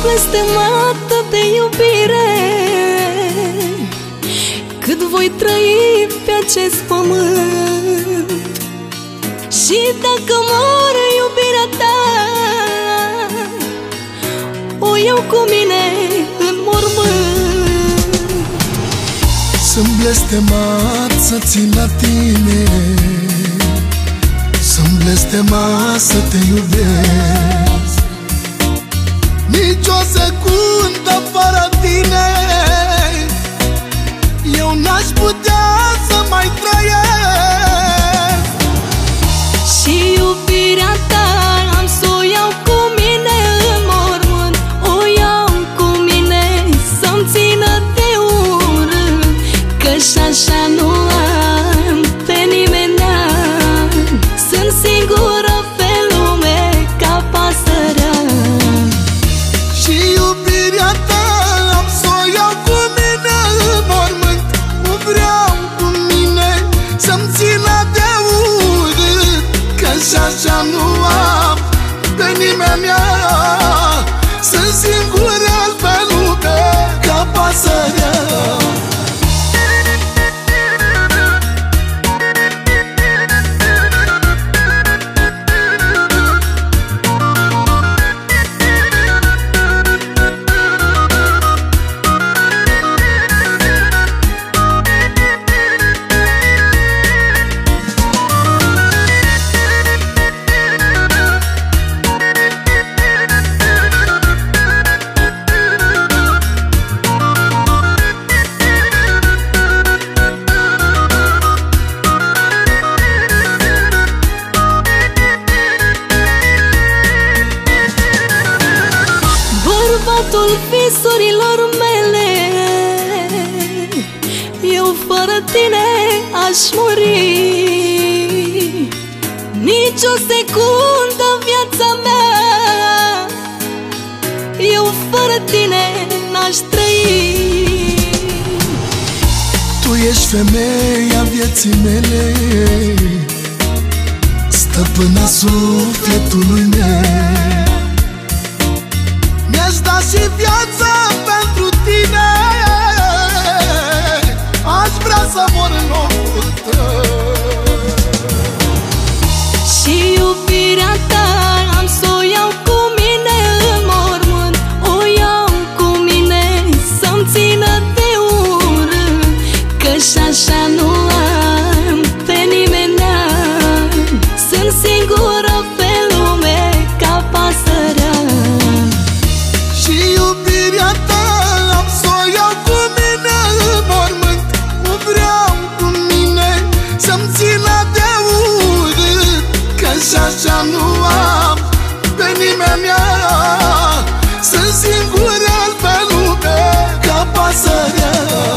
Sunt blestemată de iubire. Cât voi trăi pe acest pământ. Și dacă mor iubirea ta O iau cu mine în mormânt. Sunt blestemat să țin la tine. Sunt blestemat să te iubesc Nici o secundă fără tine. Eu n-aș putea să mai trăiesc. Și iubirea ta sana pasărea Bărbatul visurilor mele. Eu fără tine aș muri. Nici o secundă în viața mea. Eu fără tine n-aș trăi. Tu ești femeia vieții mele. Stăpâna sufletului meu așa nu am Pe nimeni mea. Sunt singur pe lume Ca pasărea